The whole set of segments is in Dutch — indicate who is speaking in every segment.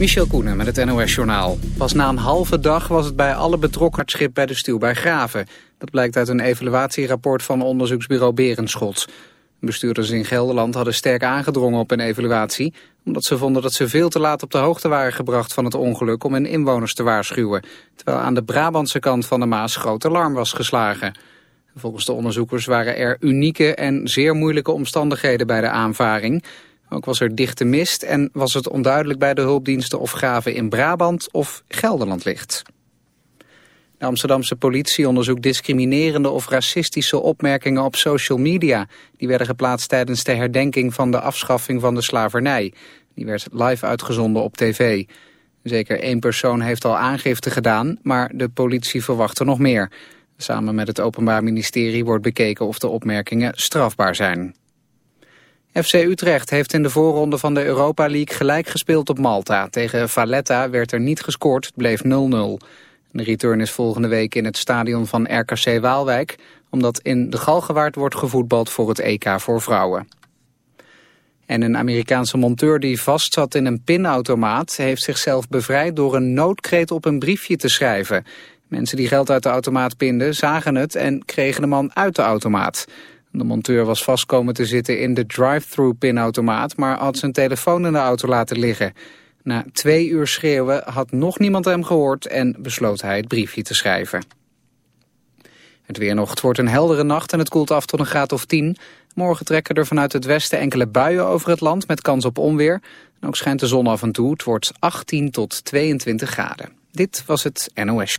Speaker 1: Michel Koenen met het NOS-journaal. Pas na een halve dag was het bij alle betrokken het schip bij de stuw bij Graven. Dat blijkt uit een evaluatierapport van onderzoeksbureau Berenschot. Bestuurders in Gelderland hadden sterk aangedrongen op een evaluatie... omdat ze vonden dat ze veel te laat op de hoogte waren gebracht van het ongeluk... om hun inwoners te waarschuwen. Terwijl aan de Brabantse kant van de Maas groot alarm was geslagen. Volgens de onderzoekers waren er unieke en zeer moeilijke omstandigheden bij de aanvaring... Ook was er dichte mist en was het onduidelijk bij de hulpdiensten of graven in Brabant of Gelderland ligt. De Amsterdamse politie onderzoekt discriminerende of racistische opmerkingen op social media. Die werden geplaatst tijdens de herdenking van de afschaffing van de slavernij. Die werd live uitgezonden op tv. Zeker één persoon heeft al aangifte gedaan, maar de politie verwacht er nog meer. Samen met het Openbaar Ministerie wordt bekeken of de opmerkingen strafbaar zijn. FC Utrecht heeft in de voorronde van de Europa League gelijk gespeeld op Malta. Tegen Valletta werd er niet gescoord, het bleef 0-0. De return is volgende week in het stadion van RKC Waalwijk... omdat in de Galgenwaard wordt gevoetbald voor het EK voor vrouwen. En een Amerikaanse monteur die vastzat in een pinautomaat... heeft zichzelf bevrijd door een noodkreet op een briefje te schrijven. Mensen die geld uit de automaat pinden zagen het en kregen de man uit de automaat... De monteur was vast komen te zitten in de drive-thru pinautomaat... maar had zijn telefoon in de auto laten liggen. Na twee uur schreeuwen had nog niemand hem gehoord... en besloot hij het briefje te schrijven. Het weer nog. Het wordt een heldere nacht en het koelt af tot een graad of 10. Morgen trekken er vanuit het westen enkele buien over het land... met kans op onweer. En ook schijnt de zon af en toe. Het wordt 18 tot 22 graden. Dit was het NOS.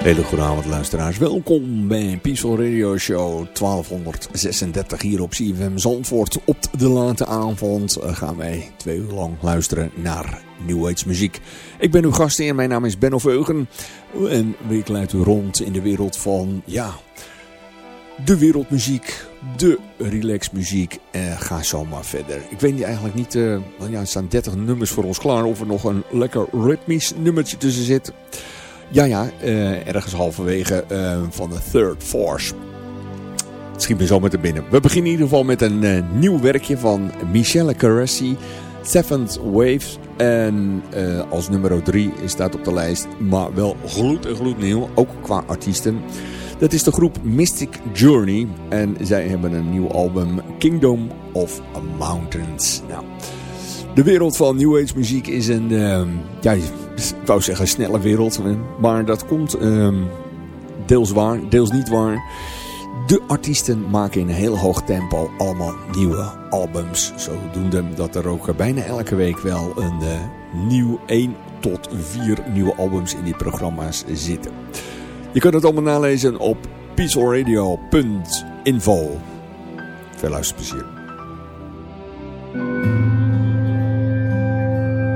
Speaker 2: Hele goede avond luisteraars. Welkom bij Peaceful Radio Show 1236 hier op CFM Zandvoort. Op de late avond eh, gaan wij twee uur lang luisteren naar New Age muziek. Ik ben uw gast en mijn naam is Benno Veugen. En ik leid u rond in de wereld van, ja, de wereldmuziek, de relaxmuziek. En ga zo maar verder. Ik weet eigenlijk niet, uh, ja, er staan 30 nummers voor ons klaar of er nog een lekker ritmisch nummertje tussen zit. Ja, ja, uh, ergens halverwege uh, van de Third Force. Het schiet me zo met er binnen. We beginnen in ieder geval met een uh, nieuw werkje van Michelle Caressi, Seventh Waves. En als nummer 3 staat op de lijst, maar wel gloed en gloednieuw, ook qua artiesten. Dat is de groep Mystic Journey en zij hebben een nieuw album Kingdom of Mountains. Nou, de wereld van New Age muziek is een, ja, ik wou zeggen snelle wereld. Maar dat komt um, deels waar, deels niet waar. De artiesten maken in heel hoog tempo allemaal nieuwe albums. Zodoende dat er ook bijna elke week wel een uh, nieuw 1 tot 4 nieuwe albums in die programma's zitten. Je kunt het allemaal nalezen op peacefulradio.info. Veel luisterplezier.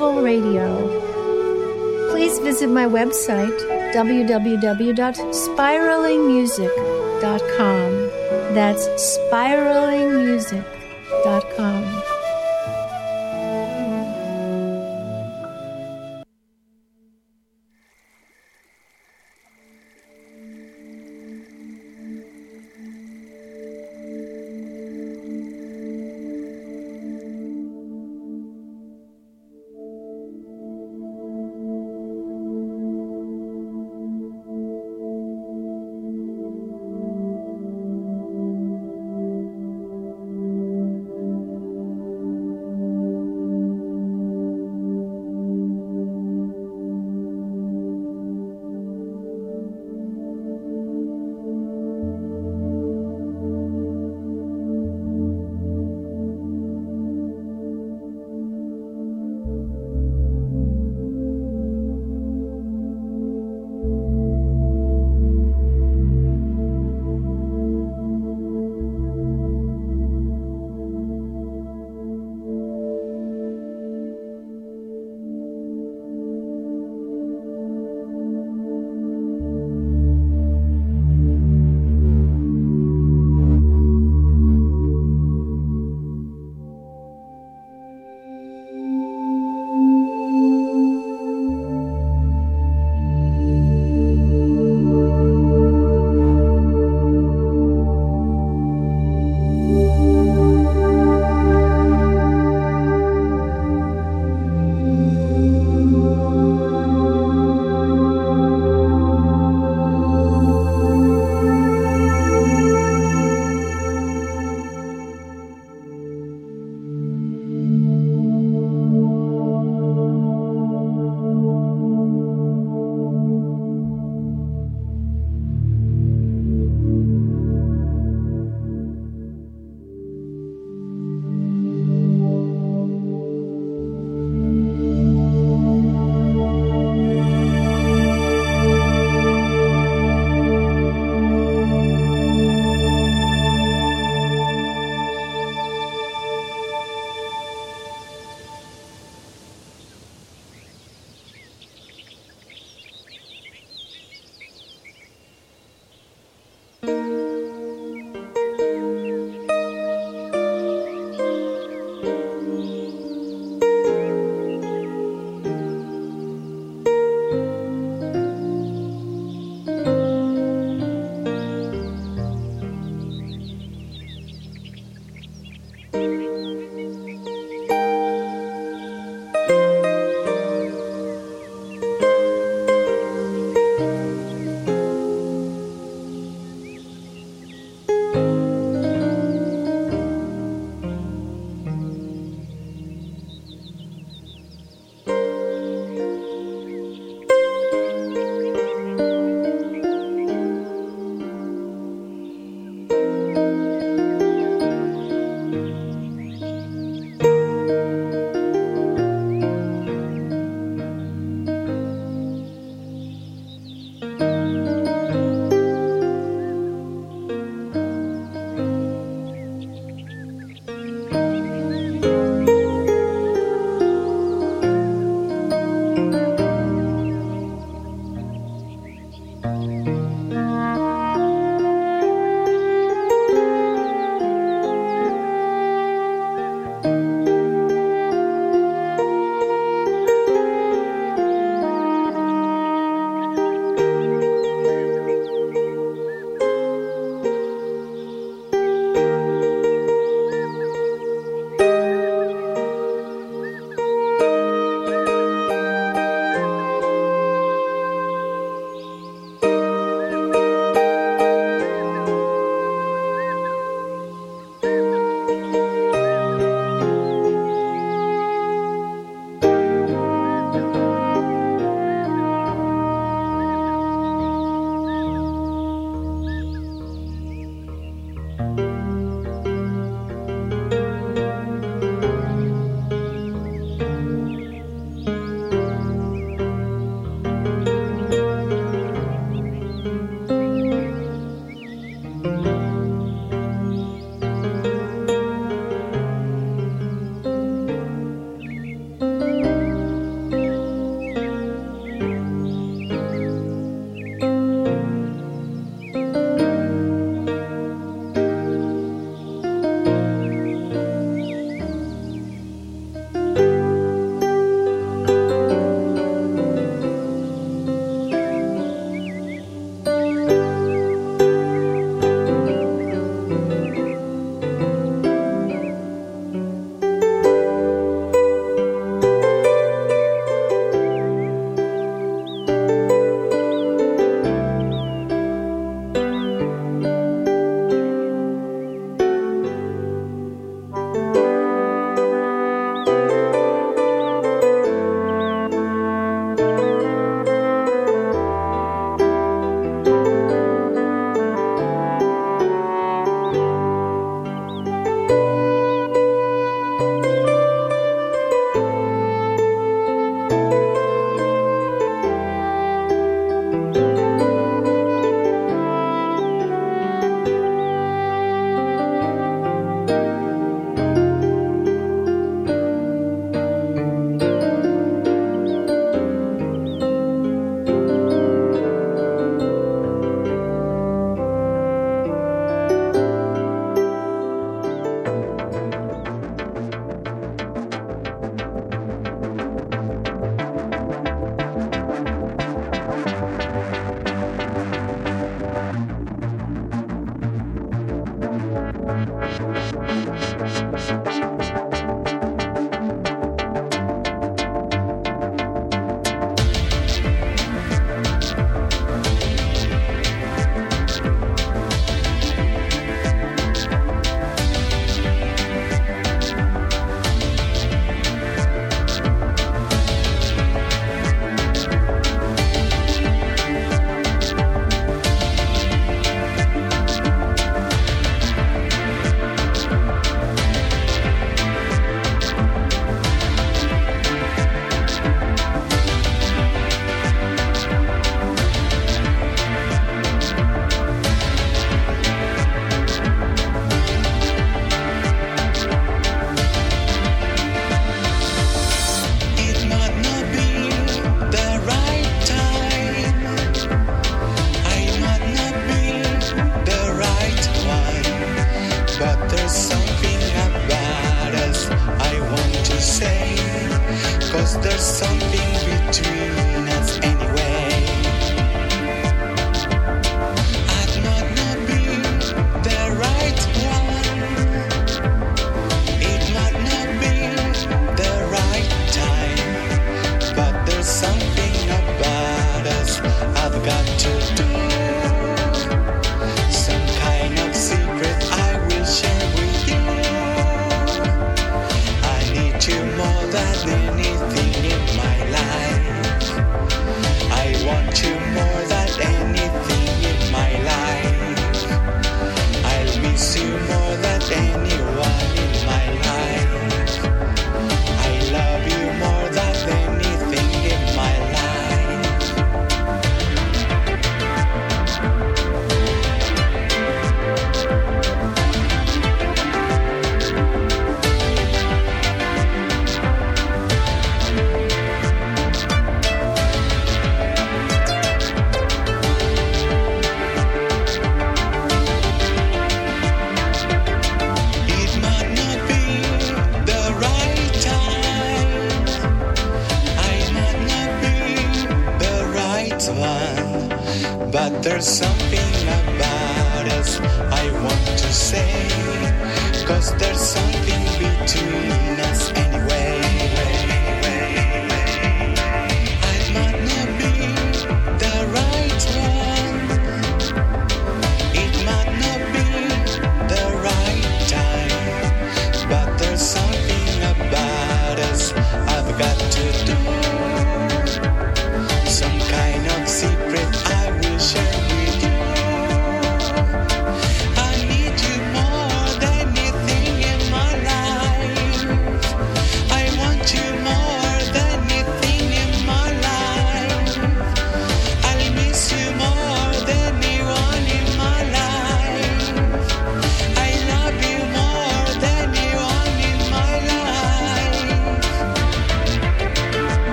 Speaker 3: Radio. Please visit my website, www.spiralingmusic.com. That's spiralingmusic.com.